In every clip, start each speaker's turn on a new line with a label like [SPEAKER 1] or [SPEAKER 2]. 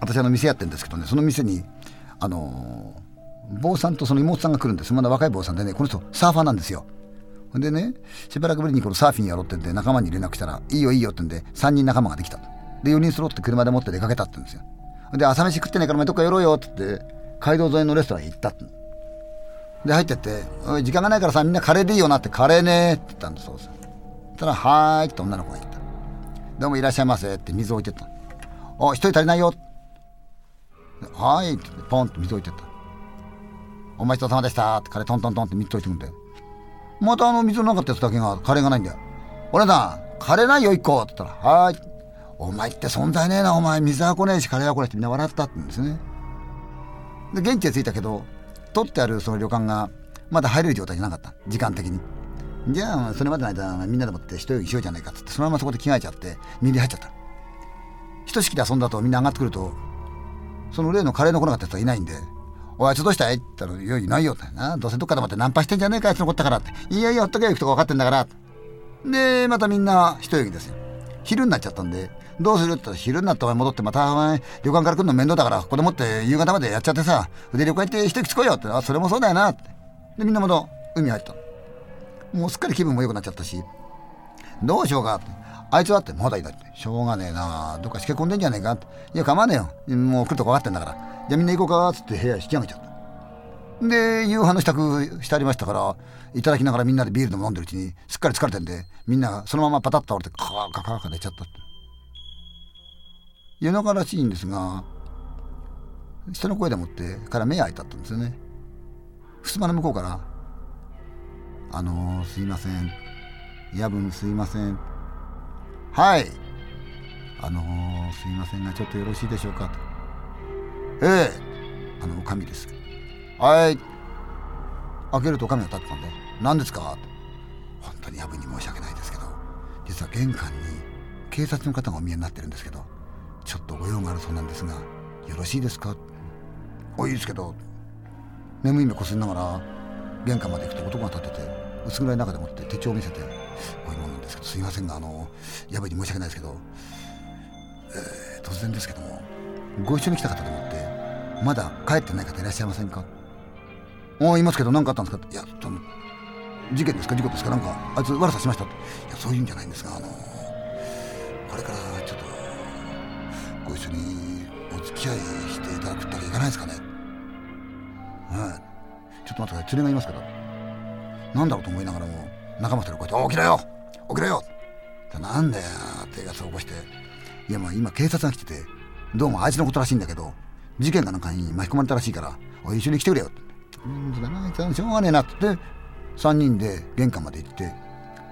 [SPEAKER 1] 私あの店やってるんですけどねその店にあの坊さんとその妹さんが来るんです。まだ若い坊さんでねこの人サーファーなんですよ。でねしばらくぶりにこのサーフィンやろうって言って仲間に連絡したら「いいよいいよ」ってんで3人仲間ができたで4人揃って車で持って出かけたって言うんですよ。で朝飯食ってないからお前どっか寄ろうよって言って街道沿いのレストランに行ったってで入ってって「おい時間がないからさみんなカレーでいいよな」って「カレーね」って言ったんだそうですそしたら「はーい」って女の子が言った「どうもいらっしゃいませ」って水を置いてった「お一人足りないよ」はい」ってポンって水置いてった「お前一様でした」って。カレートントントンって水置いてくんだよ。またあの水のなかったやつだけがカレーがないんだよ「俺だカレーないよ一個」って言ったら「はい」お前って存在ねえなお前。水は来ねえしカレーは来ねえってみんな笑ったって言うんですね。で現地へ着いたけど取ってあるその旅館がまだ入れる状態じゃなかった。時間的に。じゃあそれまでの間みんなでもって一泳ぎしようじゃないかっつってそのままそこで着替えちゃって水に入っちゃった。ひとしきり遊んだとみんな上がってくるとその例のカレーの来なかったやつはいないんで「おいあいつどうしたい?」って言ったら「いやいないよ」ってな「どうせどっかでもってナンパしてんじゃねえかあいつ残ったから」って「いやいやほっとけよ行くとこ分かってんだから」でまたみんな一泳ぎですよ昼になっちゃったんでどうする？って昼になってお前戻ってまたお前旅館から来るの面倒だからここでもって夕方までやっちゃってさで旅館行って一息つこうよって。あそれもそうだよなって。でみんなまた海入った。もうすっかり気分も良くなっちゃったし。どうしようかって。あいつはってまだいだって。しょうがねえな。どっかしけ込んでんじゃねえかって。いや構わねえよ。もう来るとこ分かってんだから。じゃあみんな行こうかっつって部屋引き上げちゃった。で夕飯の支度してありましたからいただきながらみんなでビールでも飲んでるうちにすっかり疲れてんでみんなそのままパタッと倒れてカーカーカーカー寝ちゃったって夜中らしいんですが人の声でもってから目開いたったんですよね襖の向こうから「あのー、すいません夜分すいませんはい。あのー、すいませんがちょっとよろしいでしょうか」と「ええ。あの神です。はい。開けると神が立ってたんで「何ですか?」本当に夜分に申し訳ないですけど実は玄関に警察の方がお見えになってるんですけどちょっとご用があるそうなんですがよろしいですか？おいいですけど眠い目こすりながら玄関まで行くと男が立ってて薄暗い中でもって手帳を見せて「こういうもんなんですいませんがあのやぶに申し訳ないですけど、えー、突然ですけどもご一緒に来た方でもってまだ帰ってない方いらっしゃいませんか?」「おいますけど何かあったんですか?」いやその事件ですか？事故ですか？なんかあいつ悪さしました」って「いやそういうんじゃないんですがあのこれからちょっとご一緒にお付き合いしていただくってわけいかないですかね？はい。ちょっと待ってください。連れがいますからなんだろうと思いながらも仲間二人こうやって「起きろよ！起きろよ!」なんだよ。ってやつを起こして。いやまあ今警察が来ててどうもあいつのことらしいんだけど事件かなんかに巻き込まれたらしいからおい一緒に来てくれよ。って「うんそうだなあいつしょうがねえな」って。3人で玄関まで行って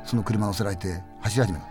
[SPEAKER 1] その車乗せられて走り始めた。